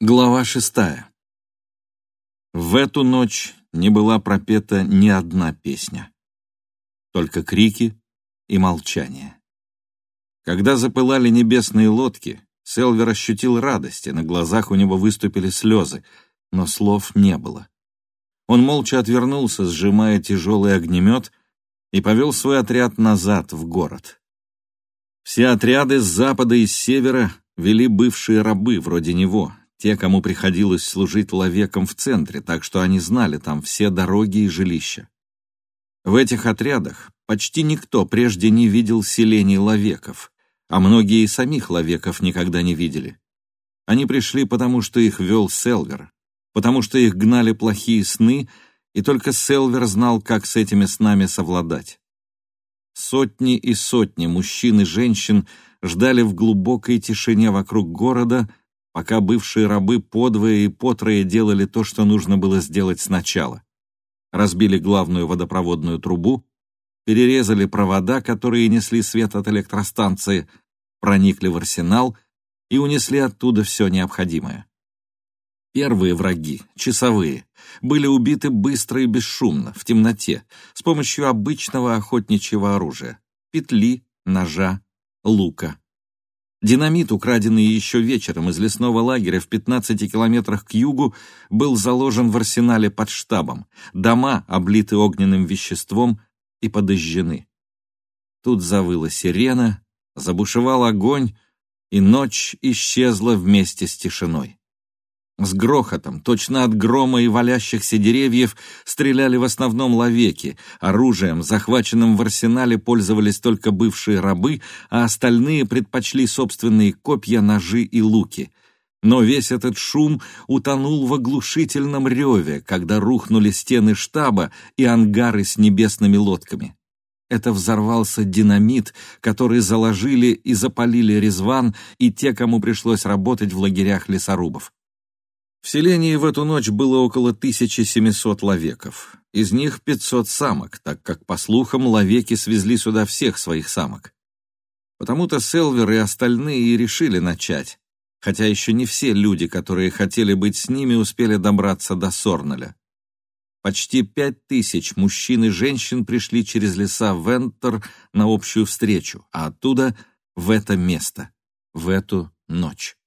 Глава шестая. В эту ночь не была пропета ни одна песня. Только крики и молчание. Когда запылали небесные лодки, Селвер ощутил радость, и на глазах у него выступили слезы, но слов не было. Он молча отвернулся, сжимая тяжелый огнемет, и повел свой отряд назад, в город. Все отряды с запада и с севера вели бывшие рабы вроде него, те, кому приходилось служить ловеком в центре, так что они знали там все дороги и жилища. В этих отрядах почти никто прежде не видел селений ловеков, а многие и самих ловеков никогда не видели. Они пришли потому, что их вел Селвер, потому что их гнали плохие сны, и только Селвер знал, как с этими снами совладать. Сотни и сотни мужчин и женщин ждали в глубокой тишине вокруг города, пока бывшие рабы подвое и потрое делали то, что нужно было сделать сначала. Разбили главную водопроводную трубу, перерезали провода, которые несли свет от электростанции, проникли в арсенал и унесли оттуда все необходимое. Первые враги, часовые, были убиты быстро и бесшумно, в темноте, с помощью обычного охотничьего оружия — петли, ножа, лука. Динамит, украденный еще вечером из лесного лагеря в 15 километрах к югу, был заложен в арсенале под штабом. Дома облиты огненным веществом и подожжены. Тут завыла сирена, забушевал огонь, и ночь исчезла вместе с тишиной. С грохотом, точно от грома и валящихся деревьев, стреляли в основном ловеки. Оружием, захваченным в арсенале, пользовались только бывшие рабы, а остальные предпочли собственные копья, ножи и луки. Но весь этот шум утонул в оглушительном реве, когда рухнули стены штаба и ангары с небесными лодками. Это взорвался динамит, который заложили и запалили Резван и те, кому пришлось работать в лагерях лесорубов. В селении в эту ночь было около 1700 ловеков. Из них 500 самок, так как, по слухам, ловеки свезли сюда всех своих самок. Потому-то Селвер и остальные и решили начать, хотя еще не все люди, которые хотели быть с ними, успели добраться до Сорнеля. Почти пять тысяч мужчин и женщин пришли через леса Вентер на общую встречу, а оттуда в это место, в эту ночь.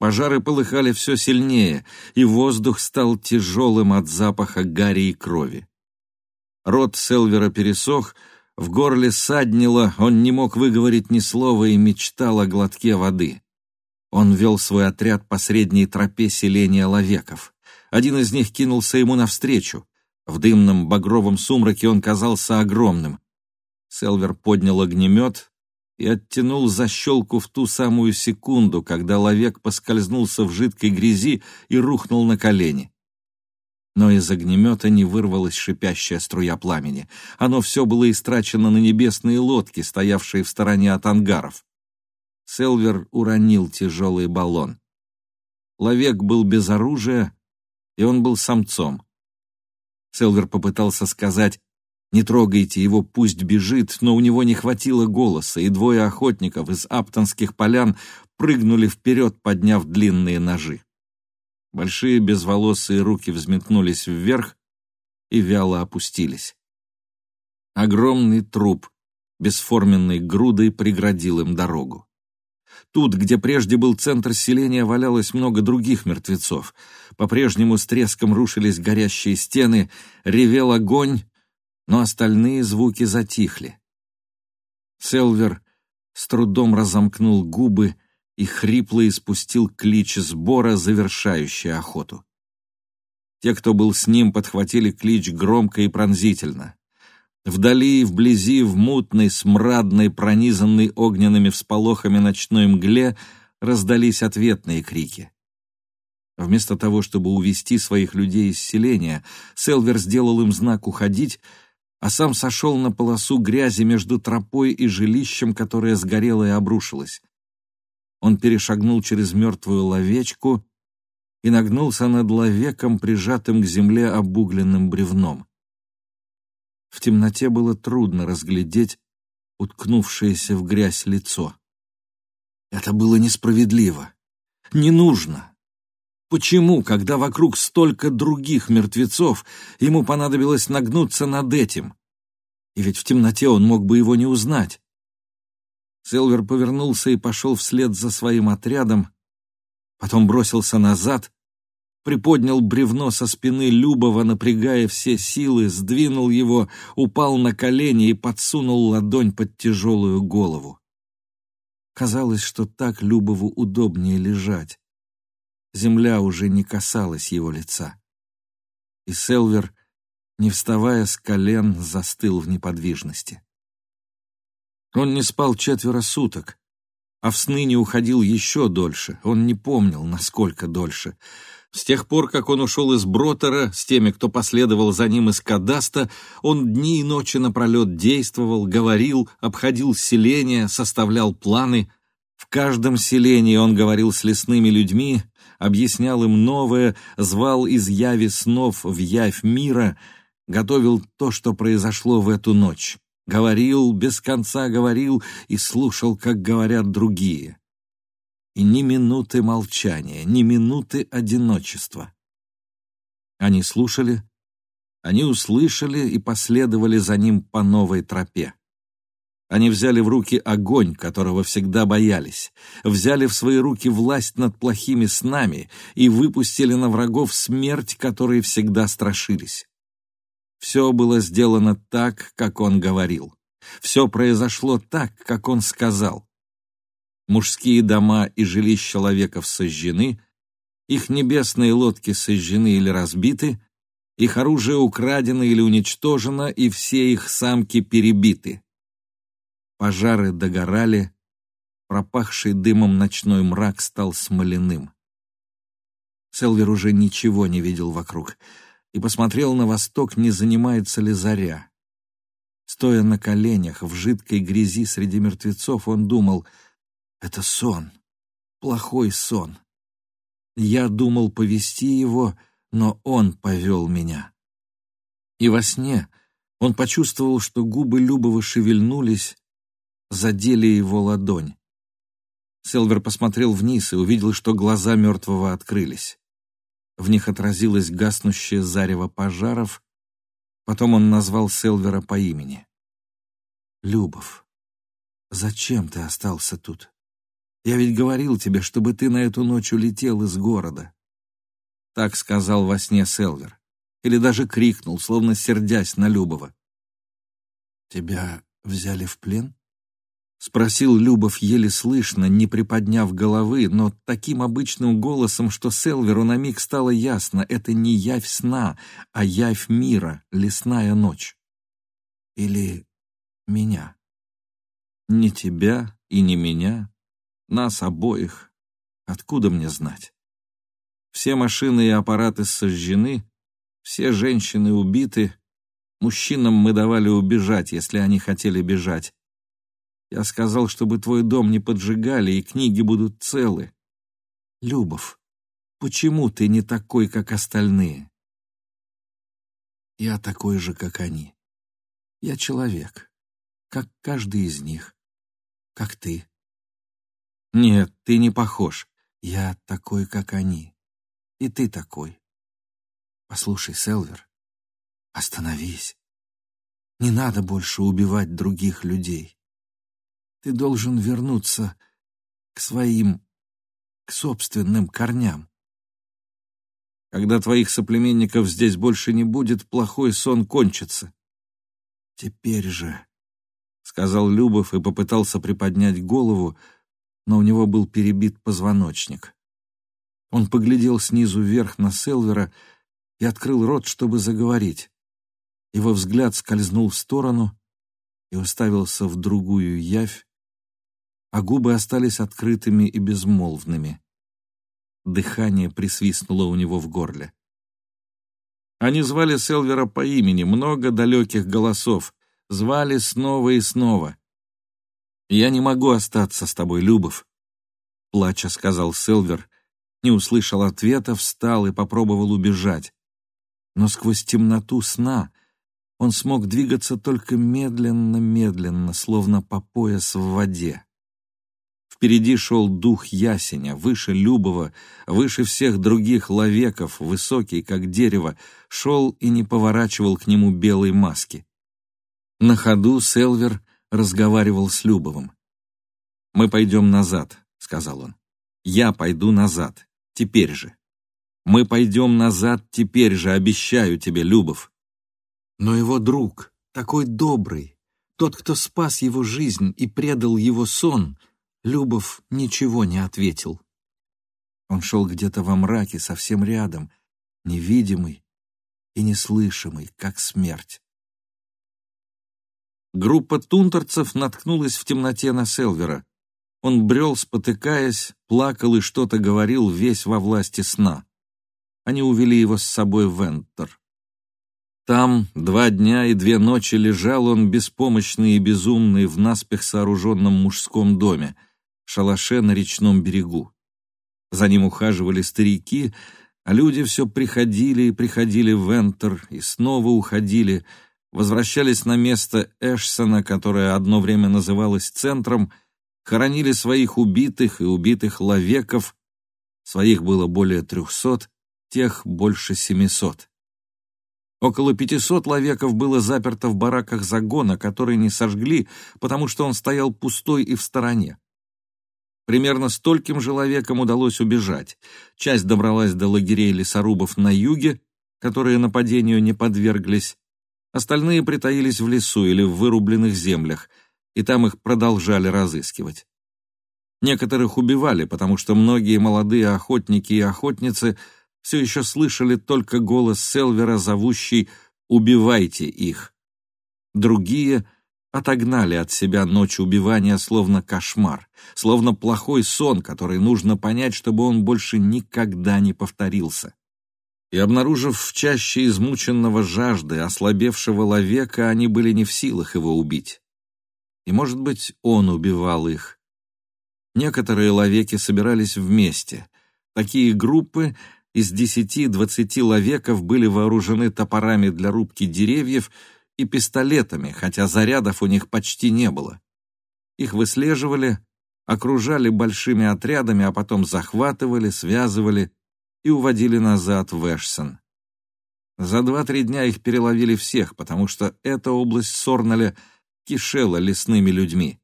Пожары полыхали все сильнее, и воздух стал тяжелым от запаха гари и крови. Рот Селвера пересох, в горле саднило, он не мог выговорить ни слова и мечтал о глотке воды. Он вел свой отряд по средней тропе селения Ловеков. Один из них кинулся ему навстречу. В дымном багровом сумраке он казался огромным. Селвер поднял огнемет, и оттянул защелку в ту самую секунду, когда ловек поскользнулся в жидкой грязи и рухнул на колени. Но из огнемета не вырвалась шипящая струя пламени. Оно все было истрачено на небесные лодки, стоявшие в стороне от ангаров. Селвер уронил тяжелый баллон. Ловек был без оружия, и он был самцом. Селвер попытался сказать не трогайте его, пусть бежит, но у него не хватило голоса, и двое охотников из аптонских полян прыгнули вперед, подняв длинные ножи. Большие безволосые руки взметнулись вверх и вяло опустились. Огромный труп, бесформенной грудой, преградил им дорогу. Тут, где прежде был центр селения, валялось много других мертвецов. По-прежнему с треском рушились горящие стены, ревел огонь, но остальные звуки затихли. Селвер с трудом разомкнул губы и хрипло испустил клич сбора, завершающий охоту. Те, кто был с ним, подхватили клич громко и пронзительно. Вдали и вблизи, в мутной, смрадной, пронизанной огненными всполохами ночной мгле, раздались ответные крики. Вместо того, чтобы увести своих людей из селения, Селвер сделал им знак «уходить», а сам сошел на полосу грязи между тропой и жилищем, которое сгорело и обрушилось. Он перешагнул через мертвую ловечку и нагнулся над ловеком, прижатым к земле обугленным бревном. В темноте было трудно разглядеть уткнувшееся в грязь лицо. Это было несправедливо, не нужно. Почему, когда вокруг столько других мертвецов, ему понадобилось нагнуться над этим? И ведь в темноте он мог бы его не узнать. Силвер повернулся и пошел вслед за своим отрядом, потом бросился назад, приподнял бревно со спины Любова, напрягая все силы, сдвинул его, упал на колени и подсунул ладонь под тяжелую голову. Казалось, что так Любову удобнее лежать. Земля уже не касалась его лица. И Селвер, не вставая с колен, застыл в неподвижности. Он не спал четверо суток, а в сны не уходил еще дольше, он не помнил, насколько дольше. С тех пор, как он ушел из Бротера, с теми, кто последовал за ним из Кадаста, он дни и ночи напролет действовал, говорил, обходил селения, составлял планы. В каждом селении он говорил с лесными людьми, объяснял им новое, звал из яви снов в явь мира, готовил то, что произошло в эту ночь. Говорил, без конца говорил и слушал, как говорят другие. И ни минуты молчания, ни минуты одиночества. Они слушали, они услышали и последовали за ним по новой тропе. Они взяли в руки огонь, которого всегда боялись, взяли в свои руки власть над плохими снами и выпустили на врагов смерть, которой всегда страшились. Все было сделано так, как он говорил. Все произошло так, как он сказал. Мужские дома и жилища человеков сожжены, их небесные лодки сожжены или разбиты, их оружие украдено или уничтожено, и все их самки перебиты. Пожары догорали, пропахший дымом ночной мрак стал смоляным. Селвер уже ничего не видел вокруг и посмотрел на восток, не занимается ли заря. Стоя на коленях в жидкой грязи среди мертвецов, он думал, это сон, плохой сон. Я думал повести его, но он повел меня. И во сне он почувствовал, что губы Любова шевельнулись, задели его ладонь. Селвер посмотрел вниз и увидел, что глаза мертвого открылись. В них отразилось гаснущее зарево пожаров, потом он назвал Селвера по имени. «Любов, зачем ты остался тут? Я ведь говорил тебе, чтобы ты на эту ночь улетел из города». Так сказал во сне Селвер, или даже крикнул, словно сердясь на Любова. «Тебя взяли в плен?» — спросил Любов еле слышно, не приподняв головы, но таким обычным голосом, что Селверу на миг стало ясно — это не явь сна, а явь мира, лесная ночь. Или меня. Не тебя и не меня, нас обоих. Откуда мне знать? Все машины и аппараты сожжены, все женщины убиты, мужчинам мы давали убежать, если они хотели бежать, я сказал, чтобы твой дом не поджигали, и книги будут целы. Любов, почему ты не такой, как остальные? Я такой же, как они. Я человек, как каждый из них, как ты. Нет, ты не похож. Я такой, как они. И ты такой. Послушай, Селвер, остановись. Не надо больше убивать других людей. Ты должен вернуться к своим, к собственным корням. Когда твоих соплеменников здесь больше не будет, плохой сон кончится. Теперь же, — сказал Любов и попытался приподнять голову, но у него был перебит позвоночник. Он поглядел снизу вверх на Селвера и открыл рот, чтобы заговорить. Его взгляд скользнул в сторону и уставился в другую явь, а губы остались открытыми и безмолвными. Дыхание присвистнуло у него в горле. Они звали Селвера по имени, много далеких голосов, звали снова и снова. «Я не могу остаться с тобой, Любов», — плача сказал Селвер, не услышал ответа, встал и попробовал убежать. Но сквозь темноту сна он смог двигаться только медленно-медленно, словно по пояс в воде. Впереди шел дух ясеня, выше Любова, выше всех других ловеков, высокий, как дерево, шел и не поворачивал к нему белой маски. На ходу Селвер разговаривал с Любовым. «Мы пойдем назад», — сказал он. «Я пойду назад, теперь же. Мы пойдем назад теперь же, обещаю тебе, Любов». Но его друг, такой добрый, тот, кто спас его жизнь и предал его сон, Любов ничего не ответил. Он шел где-то во мраке, совсем рядом, невидимый и неслышимый, как смерть. Группа тунтерцев наткнулась в темноте на Селвера. Он брел, спотыкаясь, плакал и что-то говорил, весь во власти сна. Они увели его с собой в Энтер. Там два дня и две ночи лежал он беспомощный и безумный в наспех сооруженном мужском доме, шалаше на речном берегу. За ним ухаживали старики, а люди все приходили и приходили в Энтер и снова уходили, возвращались на место Эшсона, которое одно время называлось центром, хоронили своих убитых и убитых ловеков, своих было более трехсот, тех больше семисот. Около пятисот ловеков было заперто в бараках загона, которые не сожгли, потому что он стоял пустой и в стороне. Примерно стольким же ловекам удалось убежать. Часть добралась до лагерей лесорубов на юге, которые нападению не подверглись, Остальные притаились в лесу или в вырубленных землях, и там их продолжали разыскивать. Некоторых убивали, потому что многие молодые охотники и охотницы все еще слышали только голос Селвера, зовущий «Убивайте их». Другие отогнали от себя ночь убивания словно кошмар, словно плохой сон, который нужно понять, чтобы он больше никогда не повторился и, обнаружив в чаще измученного жажды, ослабевшего ловека, они были не в силах его убить. И, может быть, он убивал их. Некоторые ловеки собирались вместе. Такие группы из десяти-двадцати ловеков были вооружены топорами для рубки деревьев и пистолетами, хотя зарядов у них почти не было. Их выслеживали, окружали большими отрядами, а потом захватывали, связывали и уводили назад в Эшсон. За два-три дня их переловили всех, потому что эта область Сорналя кишела лесными людьми.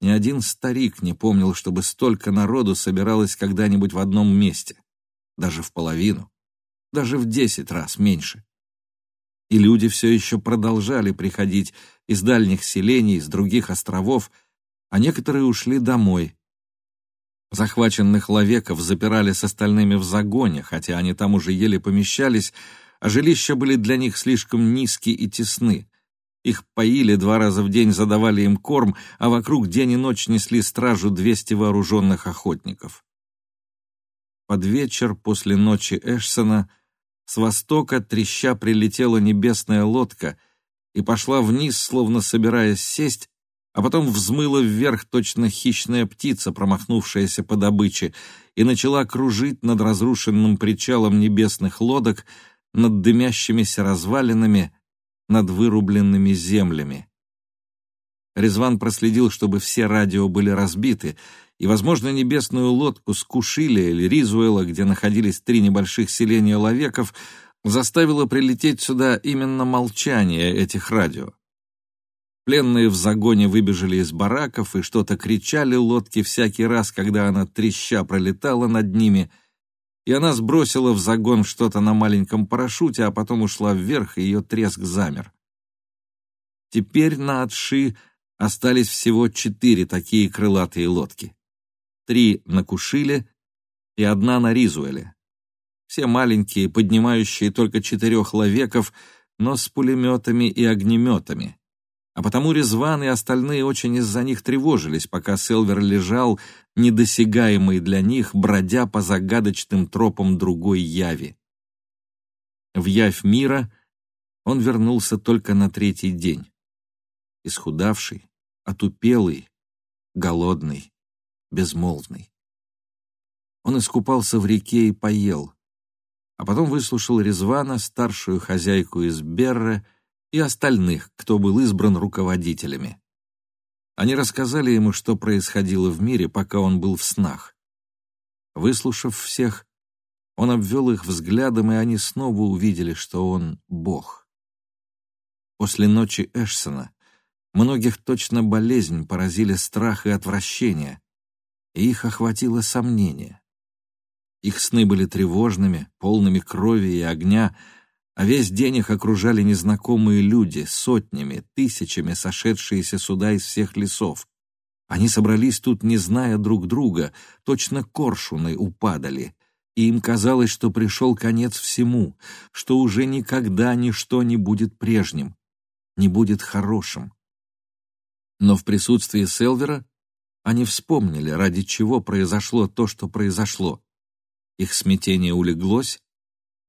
Ни один старик не помнил, чтобы столько народу собиралось когда-нибудь в одном месте, даже в половину, даже в десять раз меньше. И люди все еще продолжали приходить из дальних селений, из других островов, а некоторые ушли домой, Захваченных ловеков запирали с остальными в загоне, хотя они там уже еле помещались, а жилища были для них слишком низкие и тесны. Их поили два раза в день, задавали им корм, а вокруг день и ночь несли стражу двести вооруженных охотников. Под вечер после ночи Эшсона с востока треща прилетела небесная лодка и пошла вниз, словно собираясь сесть, а потом взмыла вверх точно хищная птица, промахнувшаяся по добыче, и начала кружить над разрушенным причалом небесных лодок, над дымящимися развалинами, над вырубленными землями. Резван проследил, чтобы все радио были разбиты, и, возможно, небесную лодку с Кушиля или Ризуэла, где находились три небольших селения ловеков, заставило прилететь сюда именно молчание этих радио. Пленные в загоне выбежали из бараков и что-то кричали лодке всякий раз, когда она треща пролетала над ними, и она сбросила в загон что-то на маленьком парашюте, а потом ушла вверх, и ее треск замер. Теперь на Отши остались всего четыре такие крылатые лодки. Три на Кушиле и одна на Ризуэле. Все маленькие, поднимающие только четырех ловеков, но с пулеметами и огнеметами а потому Резван и остальные очень из-за них тревожились, пока Селвер лежал, недосягаемый для них, бродя по загадочным тропам другой яви. В явь мира он вернулся только на третий день. Исхудавший, отупелый, голодный, безмолвный. Он искупался в реке и поел, а потом выслушал Резвана, старшую хозяйку из Берре, и остальных, кто был избран руководителями. Они рассказали ему, что происходило в мире, пока он был в снах. Выслушав всех, он обвел их взглядом, и они снова увидели, что он — Бог. После ночи Эшсона многих точно болезнь поразили страх и отвращение, и их охватило сомнение. Их сны были тревожными, полными крови и огня, а весь день их окружали незнакомые люди, сотнями, тысячами сошедшиеся сюда из всех лесов. Они собрались тут, не зная друг друга, точно коршуны упадали, и им казалось, что пришел конец всему, что уже никогда ничто не будет прежним, не будет хорошим. Но в присутствии Селвера они вспомнили, ради чего произошло то, что произошло. Их смятение улеглось,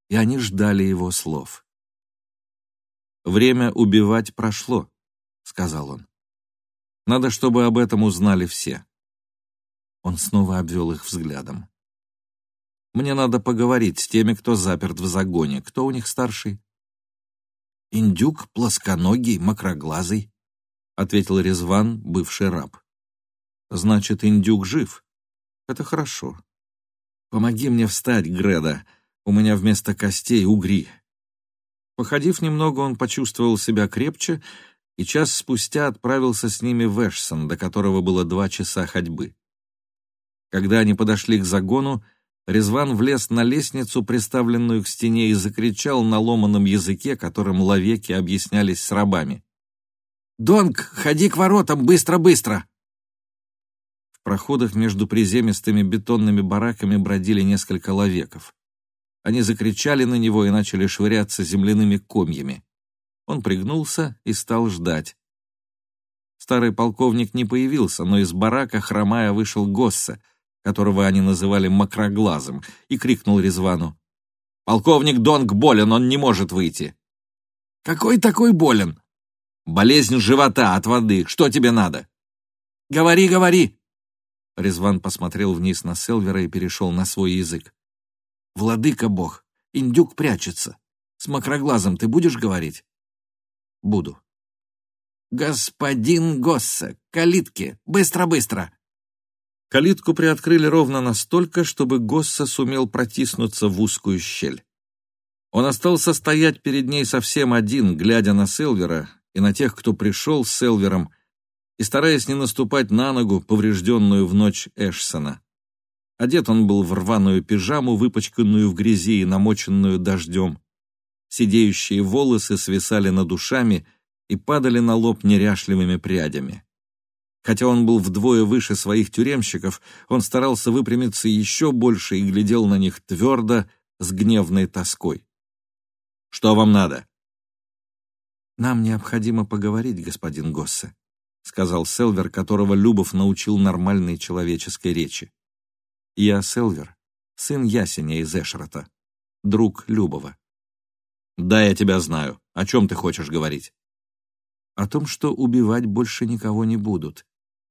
и они ждали его слов. «Время убивать прошло», — сказал он. «Надо, чтобы об этом узнали все». Он снова обвел их взглядом. «Мне надо поговорить с теми, кто заперт в загоне. Кто у них старший?» «Индюк, плосконогий, макроглазый», — ответил Резван, бывший раб. «Значит, индюк жив. Это хорошо. Помоги мне встать, Греда. У меня вместо костей угри. Походив немного, он почувствовал себя крепче и час спустя отправился с ними в Эшсон, до которого было два часа ходьбы. Когда они подошли к загону, Резван влез на лестницу, приставленную к стене, и закричал на ломаном языке, которым ловеки объяснялись с рабами. «Донг, ходи к воротам, быстро-быстро!» В проходах между приземистыми бетонными бараками бродили несколько ловеков. Они закричали на него и начали швыряться земляными комьями. Он пригнулся и стал ждать. Старый полковник не появился, но из барака, хромая, вышел Госса, которого они называли Макроглазым, и крикнул Резвану. «Полковник Донг болен, он не может выйти». «Какой такой болен?» «Болезнь живота от воды. Что тебе надо?» «Говори, говори!» Резван посмотрел вниз на Селвера и перешел на свой язык. Владыка Бог, индюк прячется. С макроглазом ты будешь говорить? Буду. Господин Госсе, калитки, быстро-быстро! Калитку приоткрыли ровно настолько, чтобы Госса сумел протиснуться в узкую щель. Он остался стоять перед ней совсем один, глядя на Селвера и на тех, кто пришел с Селвером, и стараясь не наступать на ногу, поврежденную в ночь Эшсона. Одет он был в рваную пижаму, выпачканную в грязи и намоченную дождем. Сидеющие волосы свисали над ушами и падали на лоб неряшливыми прядями. Хотя он был вдвое выше своих тюремщиков, он старался выпрямиться еще больше и глядел на них твердо, с гневной тоской. «Что вам надо?» «Нам необходимо поговорить, господин Госсе», — сказал Селвер, которого Любов научил нормальной человеческой речи. Я Селвер, сын Ясеня из Эшрота, друг Любова. Да, я тебя знаю. О чем ты хочешь говорить? О том, что убивать больше никого не будут,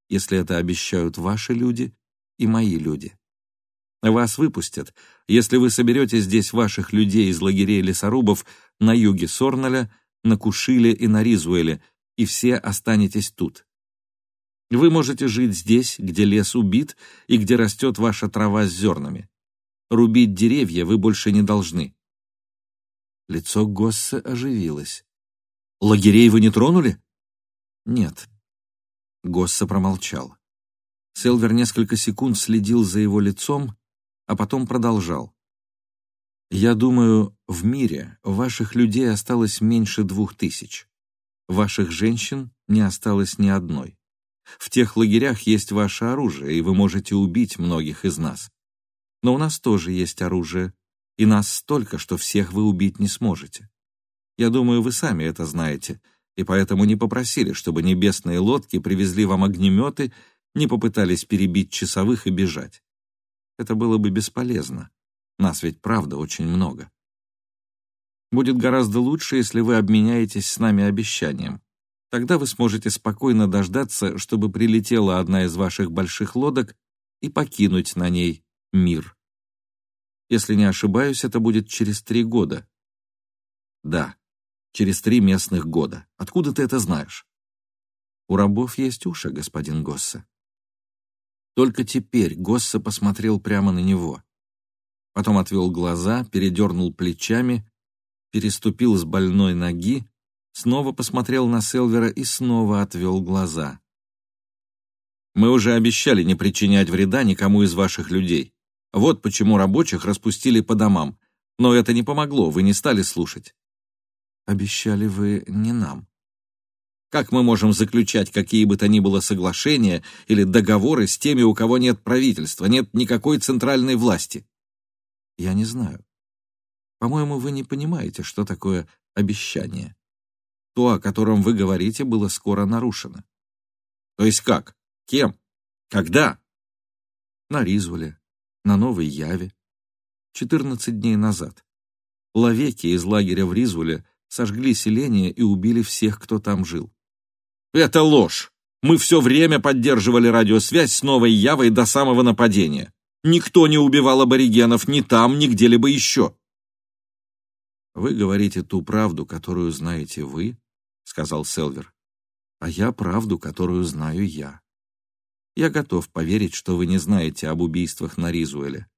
если это обещают ваши люди и мои люди. Вас выпустят, если вы соберете здесь ваших людей из лагерей лесорубов на юге Сорналя, на Кушиле и на Ризуэле, и все останетесь тут. Вы можете жить здесь, где лес убит и где растет ваша трава с зернами. Рубить деревья вы больше не должны. Лицо Госса оживилось. «Лагерей вы не тронули?» «Нет». Госса промолчал. Селвер несколько секунд следил за его лицом, а потом продолжал. «Я думаю, в мире ваших людей осталось меньше двух тысяч. Ваших женщин не осталось ни одной. В тех лагерях есть ваше оружие, и вы можете убить многих из нас. Но у нас тоже есть оружие, и нас столько, что всех вы убить не сможете. Я думаю, вы сами это знаете, и поэтому не попросили, чтобы небесные лодки привезли вам огнеметы, не попытались перебить часовых и бежать. Это было бы бесполезно. Нас ведь правда очень много. Будет гораздо лучше, если вы обменяетесь с нами обещанием. Тогда вы сможете спокойно дождаться, чтобы прилетела одна из ваших больших лодок и покинуть на ней мир. Если не ошибаюсь, это будет через три года. Да, через три местных года. Откуда ты это знаешь? У рабов есть уши, господин Госса. Только теперь Госса посмотрел прямо на него. Потом отвел глаза, передернул плечами, переступил с больной ноги, снова посмотрел на Селвера и снова отвел глаза. «Мы уже обещали не причинять вреда никому из ваших людей. Вот почему рабочих распустили по домам. Но это не помогло, вы не стали слушать». «Обещали вы не нам», как мы можем заключать какие бы то ни было соглашения или договоры с теми, у кого нет правительства, нет никакой центральной власти? Я не знаю. По-моему, вы не понимаете, что такое обещание. То, о котором вы говорите, было скоро нарушено. То есть как? Кем? Когда? На Ризволе, на Новой Яве. 14 дней назад. Ловеки из лагеря в Ризволе сожгли селение и убили всех, кто там жил. Это ложь. Мы все время поддерживали радиосвязь с Новой Явой до самого нападения. Никто не убивал аборигенов ни там, ни где-либо еще. «Вы говорите ту правду, которую знаете вы», — сказал Селвер, «а я правду, которую знаю я. Я готов поверить, что вы не знаете об убийствах на Ризуэле.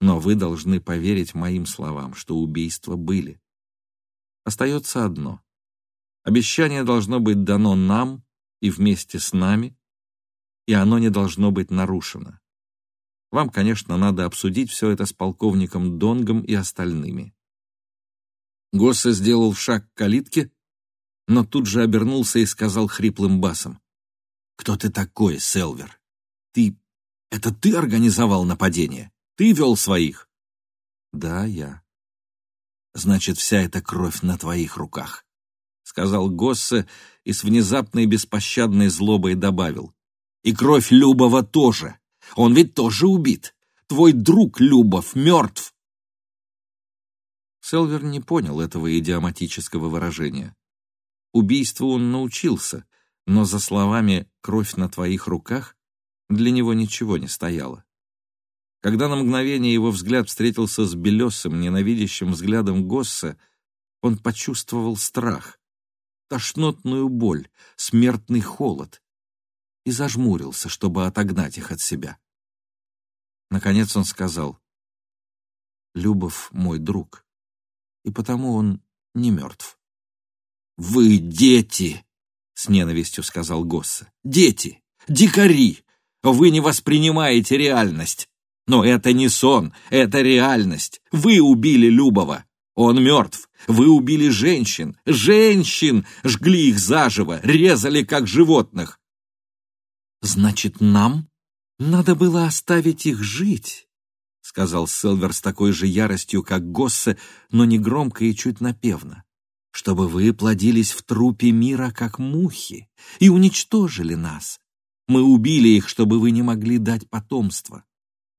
Но вы должны поверить моим словам, что убийства были. Остается одно. Обещание должно быть дано нам и вместе с нами, и оно не должно быть нарушено. Вам, конечно, надо обсудить все это с полковником Донгом и остальными. Госса сделал шаг к калитке, но тут же обернулся и сказал хриплым басом. «Кто ты такой, Селвер? Ты... Это ты организовал нападение? Ты вел своих?» «Да, я». «Значит, вся эта кровь на твоих руках сказал Госсе и с внезапной беспощадной злобой добавил. «И кровь Любова тоже. Он ведь тоже убит. Твой друг Любов мертв». Селвер не понял этого идиоматического выражения. Убийству он научился, но за словами «кровь на твоих руках» для него ничего не стояло. Когда на мгновение его взгляд встретился с белесым, ненавидящим взглядом Госса, он почувствовал страх тошнотную боль, смертный холод и зажмурился, чтобы отогнать их от себя. Наконец он сказал, «Любов мой друг, и потому он не мертв». «Вы дети!» — с ненавистью сказал Госса. «Дети! Дикари! Вы не воспринимаете реальность! Но это не сон, это реальность! Вы убили Любова! Он мертв. Вы убили женщин. Женщин! Жгли их заживо, резали как животных. Значит, нам надо было оставить их жить, сказал Селвер с такой же яростью, как Госсе, но не громко и чуть напевно, чтобы вы плодились в трупе мира, как мухи, и уничтожили нас. Мы убили их, чтобы вы не могли дать потомство.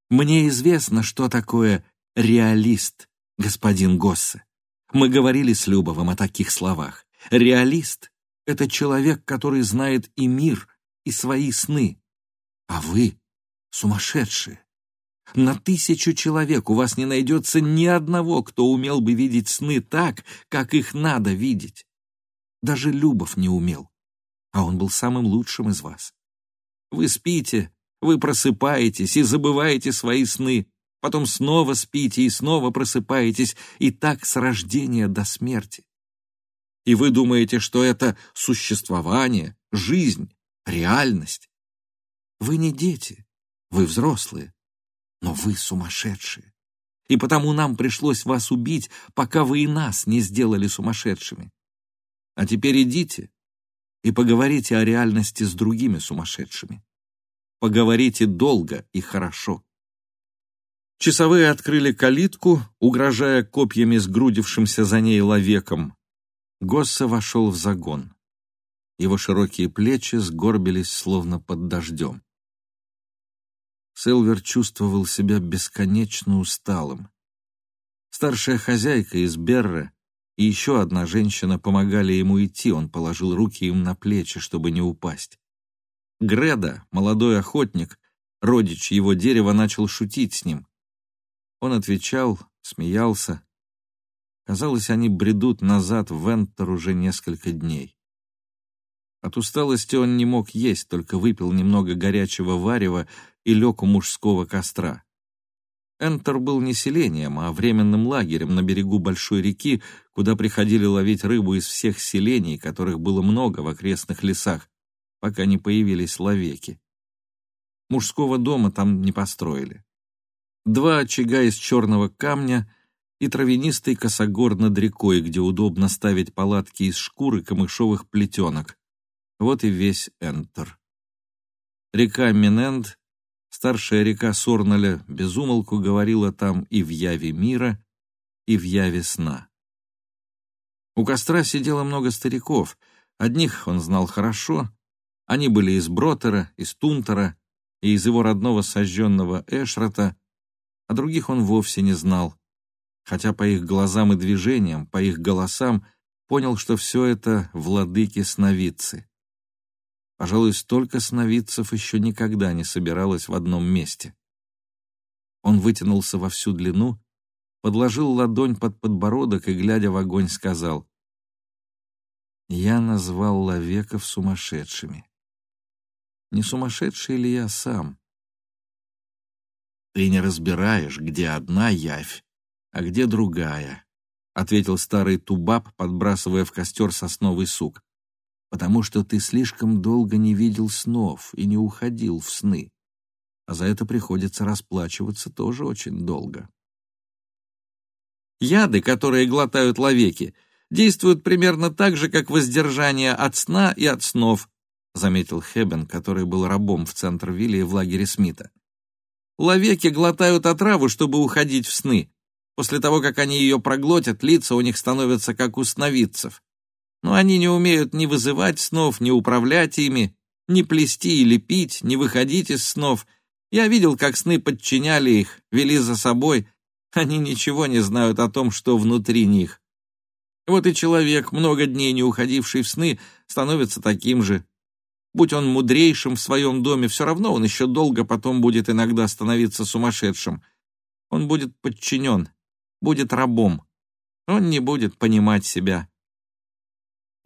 Мне известно, что такое реалист господин Госсе. Мы говорили с Любовым о таких словах. Реалист — это человек, который знает и мир, и свои сны. А вы — сумасшедшие. На тысячу человек у вас не найдется ни одного, кто умел бы видеть сны так, как их надо видеть. Даже Любов не умел, а он был самым лучшим из вас. Вы спите, вы просыпаетесь и забываете свои сны, потом снова спите и снова просыпаетесь, и так с рождения до смерти. И вы думаете, что это существование, жизнь, реальность. Вы не дети, вы взрослые, но вы сумасшедшие. И потому нам пришлось вас убить, пока вы и нас не сделали сумасшедшими. А теперь идите и поговорите о реальности с другими сумасшедшими. Поговорите долго и хорошо. Часовые открыли калитку, угрожая копьями сгрудившимся за ней ловеком. Госса вошел в загон. Его широкие плечи сгорбились, словно под дождем. Силвер чувствовал себя бесконечно усталым. Старшая хозяйка из Берра и еще одна женщина помогали ему идти, он положил руки им на плечи, чтобы не упасть. Греда, молодой охотник, родич его дерева, начал шутить с ним. Он отвечал, смеялся. Казалось, они бредут назад в Вентер уже несколько дней. От усталости он не мог есть, только выпил немного горячего варева и лег у мужского костра. Энтер был не селением, а временным лагерем на берегу большой реки, куда приходили ловить рыбу из всех селений, которых было много в окрестных лесах, пока не появились ловеки. Мужского дома там не построили. Два очага из черного камня и травянистый косогор над рекой, где удобно ставить палатки из шкуры камышовых плетенок. Вот и весь Энтер. Река Миненд Старшая река Сорналя безумолку говорила там и в яве мира, и в яве сна. У костра сидело много стариков. Одних он знал хорошо. Они были из Бротера, из Тунтера и из его родного сожженного Эшрата, а других он вовсе не знал. Хотя по их глазам и движениям, по их голосам понял, что все это владыки-сновидцы. Пожалуй, столько сновидцев еще никогда не собиралось в одном месте. Он вытянулся во всю длину, подложил ладонь под подбородок и, глядя в огонь, сказал, «Я назвал ловеков сумасшедшими. Не сумасшедший ли я сам?» «Ты не разбираешь, где одна явь, а где другая», — ответил старый тубаб, подбрасывая в костер сосновый сук потому что ты слишком долго не видел снов и не уходил в сны, а за это приходится расплачиваться тоже очень долго. Яды, которые глотают ловеки, действуют примерно так же, как воздержание от сна и от снов, заметил Хебен, который был рабом в центр Вилли в лагере Смита. Ловеки глотают отраву, чтобы уходить в сны. После того, как они ее проглотят, лица у них становятся как у сновидцев но они не умеют ни вызывать снов, ни управлять ими, ни плести или пить, ни выходить из снов. Я видел, как сны подчиняли их, вели за собой. Они ничего не знают о том, что внутри них. Вот и человек, много дней не уходивший в сны, становится таким же. Будь он мудрейшим в своем доме, все равно он еще долго потом будет иногда становиться сумасшедшим. Он будет подчинен, будет рабом. Он не будет понимать себя.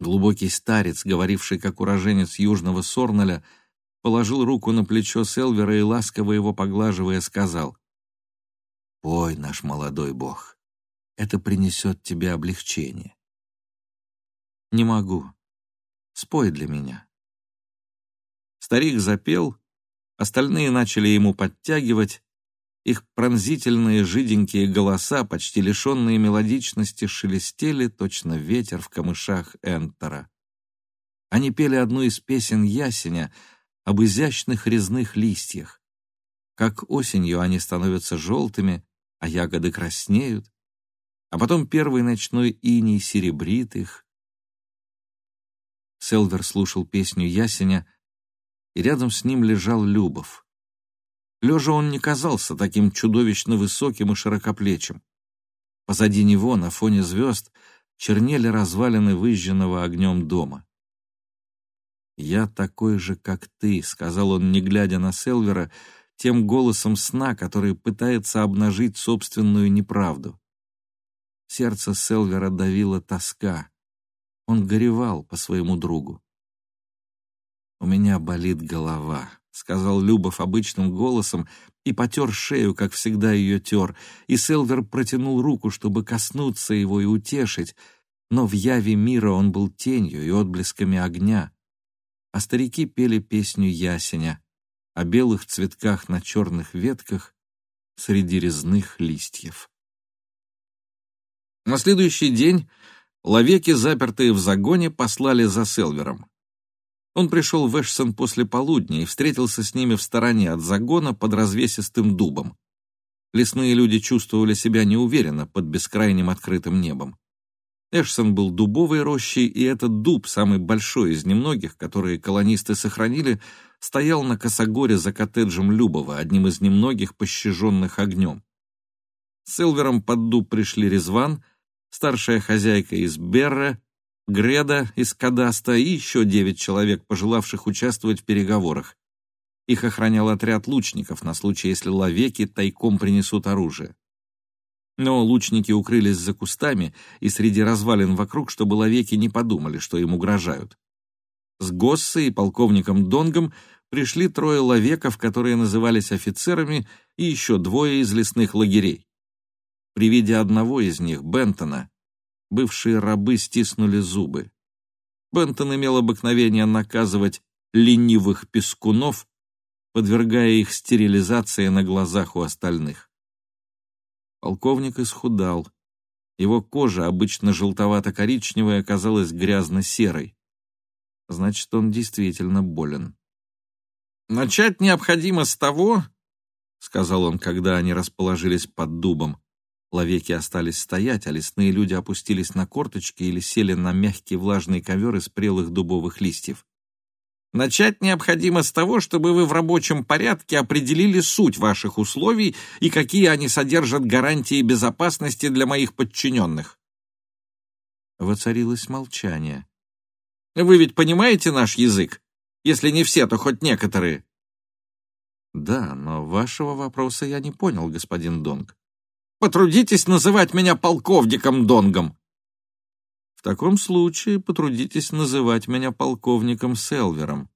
Глубокий старец, говоривший как уроженец Южного Сорналя, положил руку на плечо Селвера и, ласково его поглаживая, сказал, «Пой, наш молодой бог, это принесет тебе облегчение». «Не могу. Спой для меня». Старик запел, остальные начали ему подтягивать, их пронзительные жиденькие голоса, почти лишенные мелодичности, шелестели точно ветер в камышах Энтера. Они пели одну из песен ясеня об изящных резных листьях. Как осенью они становятся желтыми, а ягоды краснеют, а потом первый ночной иней серебрит их. Селвер слушал песню ясеня, и рядом с ним лежал Любов. Лежа он не казался таким чудовищно высоким и широкоплечим. Позади него, на фоне звезд, чернели развалины выжженного огнем дома. «Я такой же, как ты», — сказал он, не глядя на Селвера, тем голосом сна, который пытается обнажить собственную неправду. Сердце Селвера давило тоска. Он горевал по своему другу. «У меня болит голова», — сказал Любов обычным голосом и потер шею, как всегда ее тер, и Селвер протянул руку, чтобы коснуться его и утешить, но в яве мира он был тенью и отблесками огня. А старики пели песню ясеня о белых цветках на черных ветках среди резных листьев. На следующий день ловеки, запертые в загоне, послали за Селвером. Он пришел в Эшсон после полудня и встретился с ними в стороне от загона под развесистым дубом. Лесные люди чувствовали себя неуверенно под бескрайним открытым небом. Эшсон был дубовой рощей, и этот дуб, самый большой из немногих, которые колонисты сохранили, стоял на косогоре за коттеджем Любова, одним из немногих пощаженных огнем. С Элвером под дуб пришли Резван, старшая хозяйка из Берра Греда из Кадаста и еще девять человек, пожелавших участвовать в переговорах. Их охранял отряд лучников на случай, если ловеки тайком принесут оружие. Но лучники укрылись за кустами и среди развалин вокруг, чтобы ловеки не подумали, что им угрожают. С Госсой и полковником Донгом пришли трое ловеков, которые назывались офицерами, и еще двое из лесных лагерей. При виде одного из них, Бентона, бывшие рабы стиснули зубы. Бентон имел обыкновение наказывать ленивых пескунов, подвергая их стерилизации на глазах у остальных. Полковник исхудал. Его кожа, обычно желтовато-коричневая, оказалась грязно-серой. Значит, он действительно болен. «Начать необходимо с того, — сказал он, когда они расположились под дубом. Ловеки остались стоять, а лесные люди опустились на корточки или сели на мягкий влажный ковер из прелых дубовых листьев. Начать необходимо с того, чтобы вы в рабочем порядке определили суть ваших условий и какие они содержат гарантии безопасности для моих подчиненных. Воцарилось молчание. Вы ведь понимаете наш язык? Если не все, то хоть некоторые. Да, но вашего вопроса я не понял, господин Донг. Потрудитесь называть меня полковником Донгом. В таком случае потрудитесь называть меня полковником Селвером.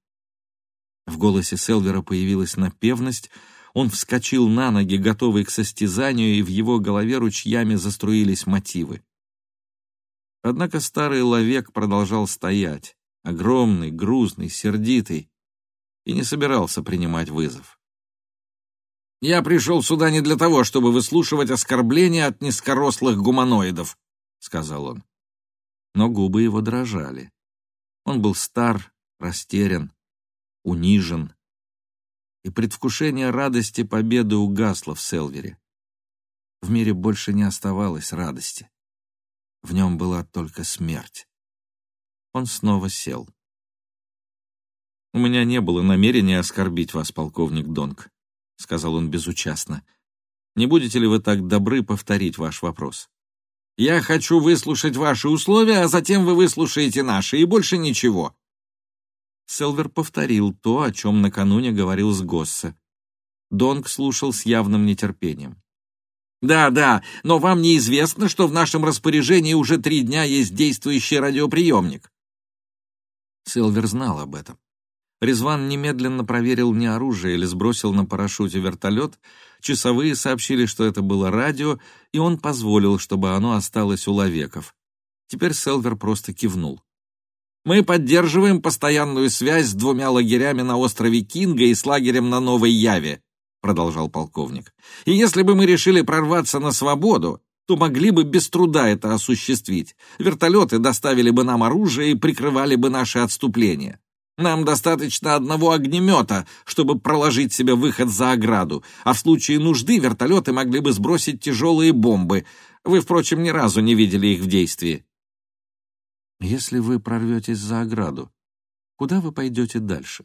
В голосе Селвера появилась напевность, он вскочил на ноги, готовый к состязанию, и в его голове ручьями заструились мотивы. Однако старый ловек продолжал стоять, огромный, грузный, сердитый, и не собирался принимать вызов. «Я пришел сюда не для того, чтобы выслушивать оскорбления от низкорослых гуманоидов», — сказал он но губы его дрожали. Он был стар, растерян, унижен, и предвкушение радости победы угасло в Селвере. В мире больше не оставалось радости. В нем была только смерть. Он снова сел. «У меня не было намерения оскорбить вас, полковник Донг», — сказал он безучастно. «Не будете ли вы так добры повторить ваш вопрос?» Я хочу выслушать ваши условия, а затем вы выслушаете наши, и больше ничего». Селвер повторил то, о чем накануне говорил с Госсе. Донг слушал с явным нетерпением. «Да, да, но вам неизвестно, что в нашем распоряжении уже три дня есть действующий радиоприемник». Селвер знал об этом. Резван немедленно проверил, не оружие или сбросил на парашюте вертолет. Часовые сообщили, что это было радио, и он позволил, чтобы оно осталось у ловеков. Теперь Селвер просто кивнул. «Мы поддерживаем постоянную связь с двумя лагерями на острове Кинга и с лагерем на Новой Яве», — продолжал полковник. «И если бы мы решили прорваться на свободу, то могли бы без труда это осуществить. Вертолеты доставили бы нам оружие и прикрывали бы наше отступление. Нам достаточно одного огнемета, чтобы проложить себе выход за ограду, а в случае нужды вертолеты могли бы сбросить тяжелые бомбы. Вы, впрочем, ни разу не видели их в действии. Если вы прорветесь за ограду, куда вы пойдете дальше?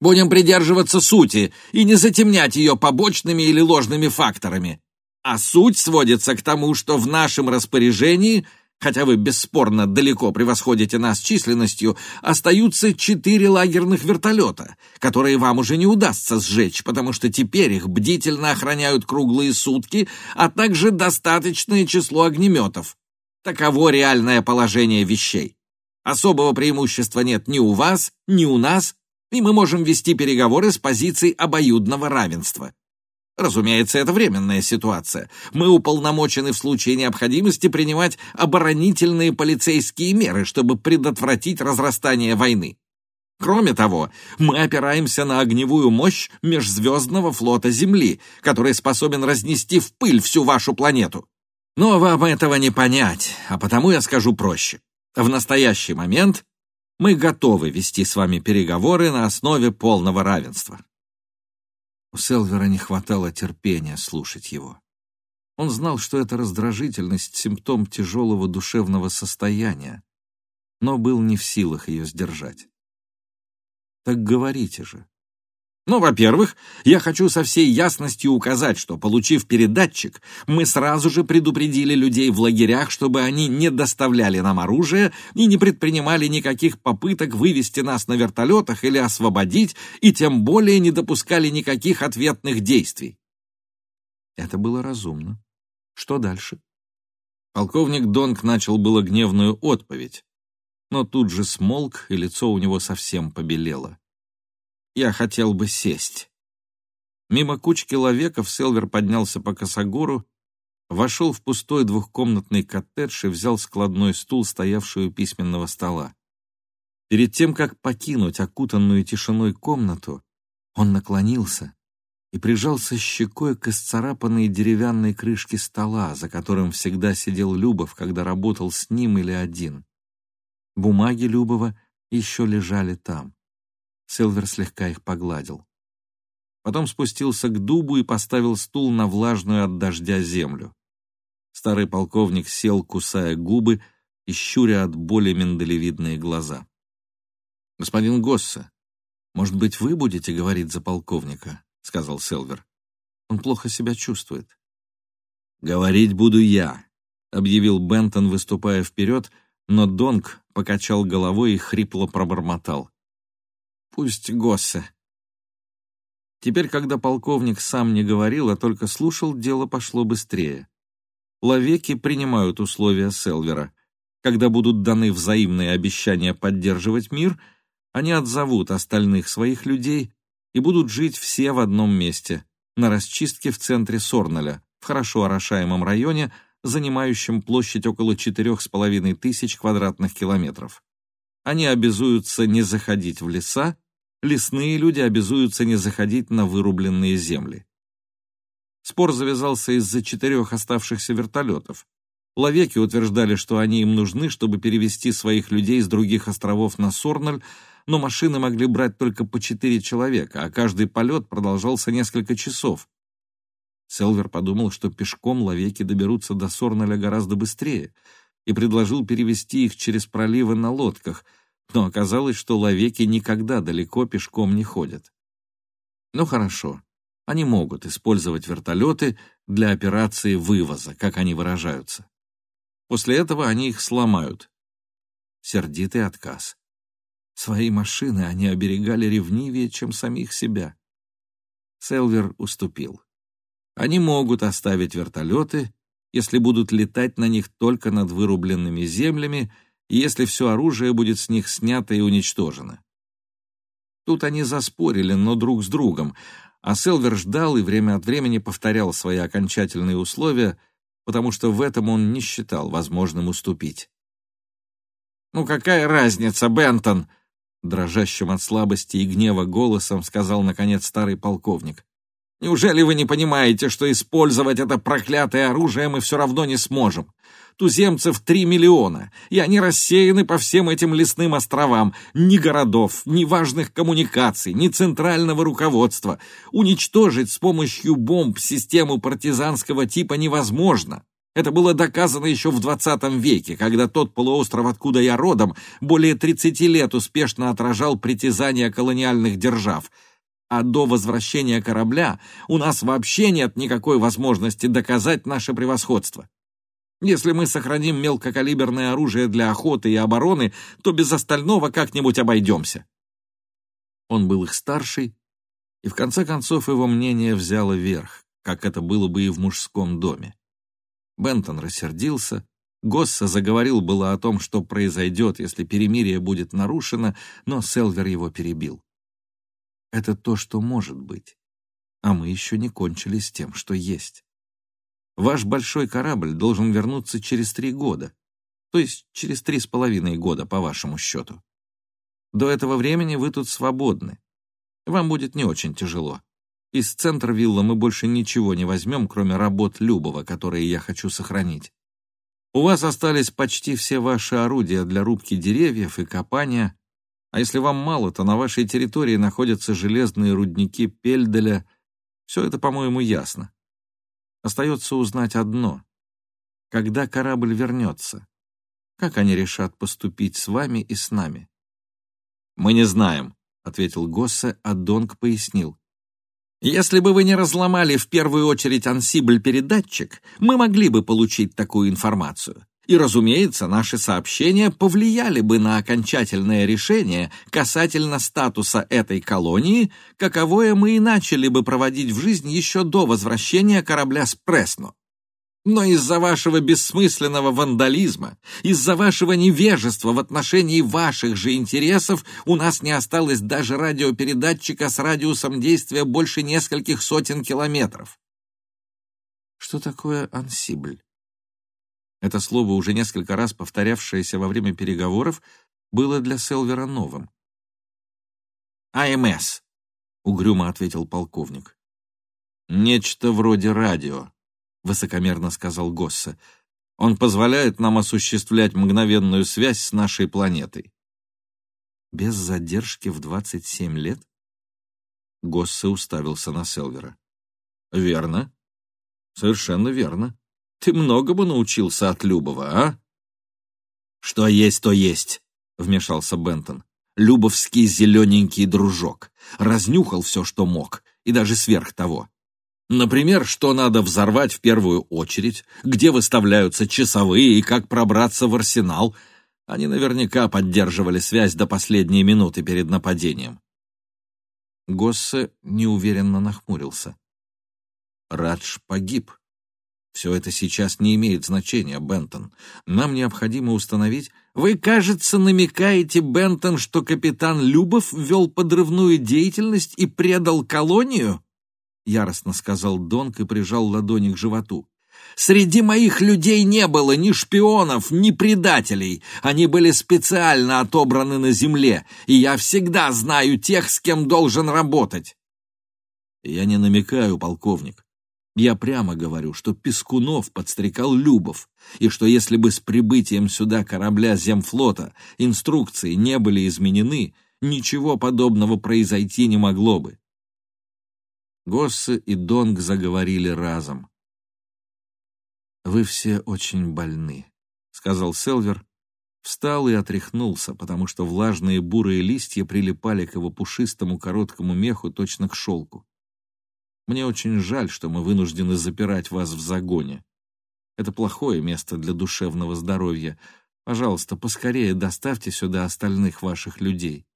Будем придерживаться сути и не затемнять ее побочными или ложными факторами. А суть сводится к тому, что в нашем распоряжении – хотя вы бесспорно далеко превосходите нас численностью, остаются четыре лагерных вертолета, которые вам уже не удастся сжечь, потому что теперь их бдительно охраняют круглые сутки, а также достаточное число огнеметов. Таково реальное положение вещей. Особого преимущества нет ни у вас, ни у нас, и мы можем вести переговоры с позиций обоюдного равенства. Разумеется, это временная ситуация. Мы уполномочены в случае необходимости принимать оборонительные полицейские меры, чтобы предотвратить разрастание войны. Кроме того, мы опираемся на огневую мощь межзвездного флота Земли, который способен разнести в пыль всю вашу планету. Но вам этого не понять, а потому я скажу проще. В настоящий момент мы готовы вести с вами переговоры на основе полного равенства. У Селвера не хватало терпения слушать его. Он знал, что эта раздражительность — симптом тяжелого душевного состояния, но был не в силах ее сдержать. «Так говорите же», ну, во-первых, я хочу со всей ясностью указать, что, получив передатчик, мы сразу же предупредили людей в лагерях, чтобы они не доставляли нам оружие и не предпринимали никаких попыток вывести нас на вертолетах или освободить, и тем более не допускали никаких ответных действий. Это было разумно. Что дальше? Полковник Донг начал было гневную отповедь, но тут же смолк, и лицо у него совсем побелело. «Я хотел бы сесть». Мимо кучки ловеков Селвер поднялся по косогору, вошел в пустой двухкомнатный коттедж и взял складной стул, стоявший у письменного стола. Перед тем, как покинуть окутанную тишиной комнату, он наклонился и прижался щекой к исцарапанной деревянной крышке стола, за которым всегда сидел Любов, когда работал с ним или один. Бумаги Любова еще лежали там. Силвер слегка их погладил. Потом спустился к дубу и поставил стул на влажную от дождя землю. Старый полковник сел, кусая губы и щуря от боли миндалевидные глаза. «Господин Госса, может быть, вы будете говорить за полковника?» — сказал Селвер. «Он плохо себя чувствует». «Говорить буду я», — объявил Бентон, выступая вперед, но Донг покачал головой и хрипло пробормотал. «Пусть Госсе». Теперь, когда полковник сам не говорил, а только слушал, дело пошло быстрее. Ловеки принимают условия Селвера. Когда будут даны взаимные обещания поддерживать мир, они отзовут остальных своих людей и будут жить все в одном месте, на расчистке в центре Сорналя, в хорошо орошаемом районе, занимающем площадь около четырех с половиной тысяч квадратных километров. Они обязуются не заходить в леса, лесные люди обязуются не заходить на вырубленные земли. Спор завязался из-за четырех оставшихся вертолетов. Ловеки утверждали, что они им нужны, чтобы перевести своих людей с других островов на Сорналь, но машины могли брать только по четыре человека, а каждый полет продолжался несколько часов. Селвер подумал, что пешком ловеки доберутся до Сорналя гораздо быстрее, и предложил перевести их через проливы на лодках, но оказалось, что ловеки никогда далеко пешком не ходят. Ну хорошо, они могут использовать вертолеты для операции вывоза, как они выражаются. После этого они их сломают. Сердитый отказ. Свои машины они оберегали ревнивее, чем самих себя. Селвер уступил. Они могут оставить вертолеты, если будут летать на них только над вырубленными землями если все оружие будет с них снято и уничтожено. Тут они заспорили, но друг с другом, а Селвер ждал и время от времени повторял свои окончательные условия, потому что в этом он не считал возможным уступить. «Ну какая разница, Бентон?» Дрожащим от слабости и гнева голосом сказал, наконец, старый полковник. Неужели вы не понимаете, что использовать это проклятое оружие мы все равно не сможем? Туземцев три миллиона, и они рассеяны по всем этим лесным островам. Ни городов, ни важных коммуникаций, ни центрального руководства. Уничтожить с помощью бомб систему партизанского типа невозможно. Это было доказано еще в 20 веке, когда тот полуостров, откуда я родом, более 30 лет успешно отражал притязания колониальных держав – а до возвращения корабля у нас вообще нет никакой возможности доказать наше превосходство. Если мы сохраним мелкокалиберное оружие для охоты и обороны, то без остального как-нибудь обойдемся. Он был их старший, и в конце концов его мнение взяло верх, как это было бы и в мужском доме. Бентон рассердился, Госса заговорил было о том, что произойдет, если перемирие будет нарушено, но Селвер его перебил. Это то, что может быть. А мы еще не кончили с тем, что есть. Ваш большой корабль должен вернуться через три года, то есть через три с половиной года, по вашему счету. До этого времени вы тут свободны. Вам будет не очень тяжело. Из центра вилла мы больше ничего не возьмем, кроме работ Любова, которые я хочу сохранить. У вас остались почти все ваши орудия для рубки деревьев и копания, а если вам мало, то на вашей территории находятся железные рудники Пельделя. Все это, по-моему, ясно. Остается узнать одно. Когда корабль вернется? Как они решат поступить с вами и с нами? «Мы не знаем», — ответил Госсе, а Донг пояснил. «Если бы вы не разломали в первую очередь ансибль-передатчик, мы могли бы получить такую информацию. И, разумеется, наши сообщения повлияли бы на окончательное решение касательно статуса этой колонии, каковое мы и начали бы проводить в жизнь еще до возвращения корабля с Пресно. Но из-за вашего бессмысленного вандализма, из-за вашего невежества в отношении ваших же интересов у нас не осталось даже радиопередатчика с радиусом действия больше нескольких сотен километров. Что такое ансибль? Это слово, уже несколько раз повторявшееся во время переговоров, было для Селвера новым. «АМС», — угрюмо ответил полковник. «Нечто вроде радио», — высокомерно сказал Госсе. «Он позволяет нам осуществлять мгновенную связь с нашей планетой». «Без задержки в 27 лет?» Госсе уставился на Селвера. «Верно. Совершенно верно. Ты многому научился от Любова, а?» «Что есть, то есть», — вмешался Бентон. «Любовский зелененький дружок. Разнюхал все, что мог, и даже сверх того. Например, что надо взорвать в первую очередь, где выставляются часовые и как пробраться в арсенал. Они наверняка поддерживали связь до последней минуты перед нападением. Госсе неуверенно нахмурился. Радж погиб. Все это сейчас не имеет значения, Бентон. Нам необходимо установить... Вы, кажется, намекаете, Бентон, что капитан Любов вел подрывную деятельность и предал колонию? — яростно сказал Донк и прижал ладони к животу. «Среди моих людей не было ни шпионов, ни предателей. Они были специально отобраны на земле, и я всегда знаю тех, с кем должен работать». «Я не намекаю, полковник. Я прямо говорю, что Пескунов подстрекал Любов, и что если бы с прибытием сюда корабля Земфлота инструкции не были изменены, ничего подобного произойти не могло бы. Госсе и Донг заговорили разом. «Вы все очень больны», — сказал Селвер, встал и отряхнулся, потому что влажные бурые листья прилипали к его пушистому короткому меху точно к шелку. «Мне очень жаль, что мы вынуждены запирать вас в загоне. Это плохое место для душевного здоровья. Пожалуйста, поскорее доставьте сюда остальных ваших людей.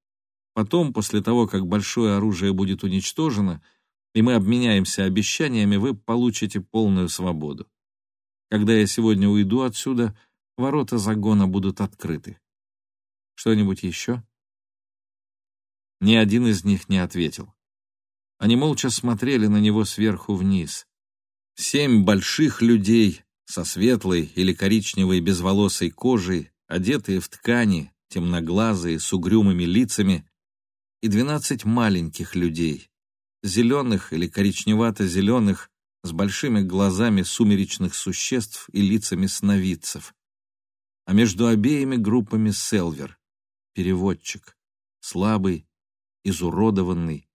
Потом, после того, как большое оружие будет уничтожено, — и мы обменяемся обещаниями, вы получите полную свободу. Когда я сегодня уйду отсюда, ворота загона будут открыты. Что-нибудь еще? Ни один из них не ответил. Они молча смотрели на него сверху вниз. Семь больших людей со светлой или коричневой безволосой кожей, одетые в ткани, темноглазые, с угрюмыми лицами, и двенадцать маленьких людей, зеленых или коричневато-зеленых, с большими глазами сумеречных существ и лицами сновидцев. А между обеими группами Селвер, переводчик, слабый, изуродованный,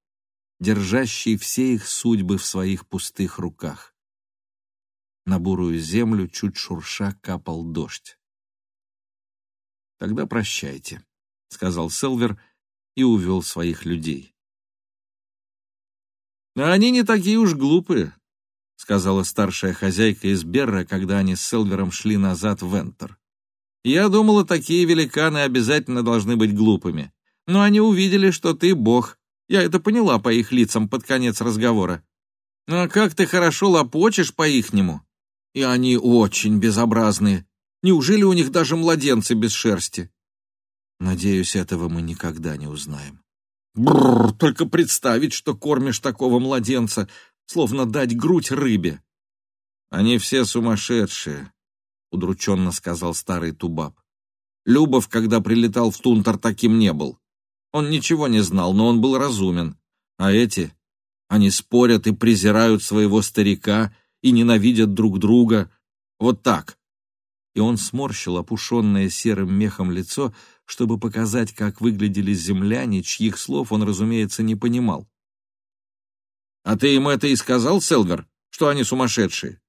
держащий все их судьбы в своих пустых руках. На бурую землю чуть шурша капал дождь. «Тогда прощайте», — сказал Селвер и увел своих людей. «А они не такие уж глупые», — сказала старшая хозяйка из Берра, когда они с Селвером шли назад в Энтер. «Я думала, такие великаны обязательно должны быть глупыми. Но они увидели, что ты бог. Я это поняла по их лицам под конец разговора. А как ты хорошо лопочешь по-ихнему. И они очень безобразные. Неужели у них даже младенцы без шерсти?» «Надеюсь, этого мы никогда не узнаем». Бррр, только представить, что кормишь такого младенца, словно дать грудь рыбе. Они все сумасшедшие, удрученно сказал старый Тубаб. Любов, когда прилетал в Тунтер, таким не был. Он ничего не знал, но он был разумен. А эти, они спорят и презирают своего старика и ненавидят друг друга. Вот так. И он сморщил опушенное серым мехом лицо, чтобы показать, как выглядели земляне, чьих слов он, разумеется, не понимал. «А ты им это и сказал, Селвер, что они сумасшедшие?»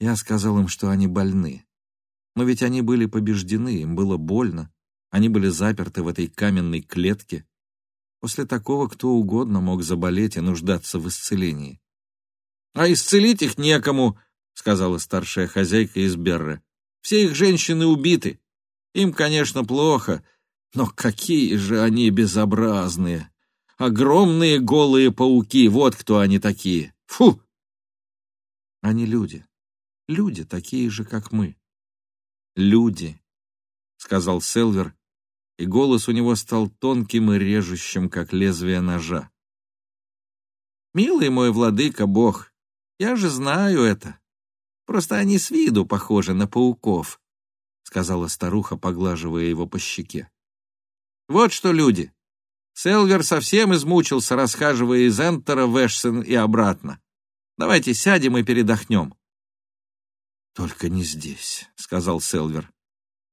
Я сказал им, что они больны. Но ведь они были побеждены, им было больно. Они были заперты в этой каменной клетке. После такого кто угодно мог заболеть и нуждаться в исцелении. «А исцелить их некому», — сказала старшая хозяйка из Берры. «Все их женщины убиты. Им, конечно, плохо, но какие же они безобразные! Огромные голые пауки, вот кто они такие! Фу! Они люди, люди такие же, как мы. Люди, сказал Селвер, и голос у него стал тонким и режущим, как лезвие ножа. «Милый мой владыка Бог, я же знаю это. Просто они с виду похожи на пауков», — сказала старуха, поглаживая его по щеке. «Вот что, люди, Селвер совсем измучился, расхаживая из Энтера в Эшсен и обратно. Давайте сядем и передохнем». «Только не здесь», — сказал Селвер.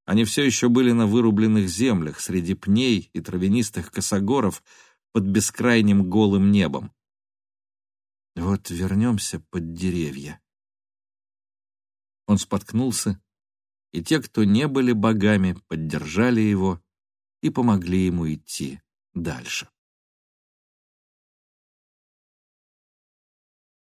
Они все еще были на вырубленных землях, среди пней и травянистых косогоров под бескрайним голым небом. Вот вернемся под деревья. Он споткнулся, и те, кто не были богами, поддержали его и помогли ему идти дальше.